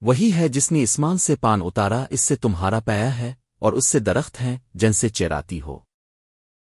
وہی ہے جس نے اسمان سے پان اتارا، اس سے تمہارا پایا ہے اور اس سے درخت ہیں جن سے چیراتی ہو۔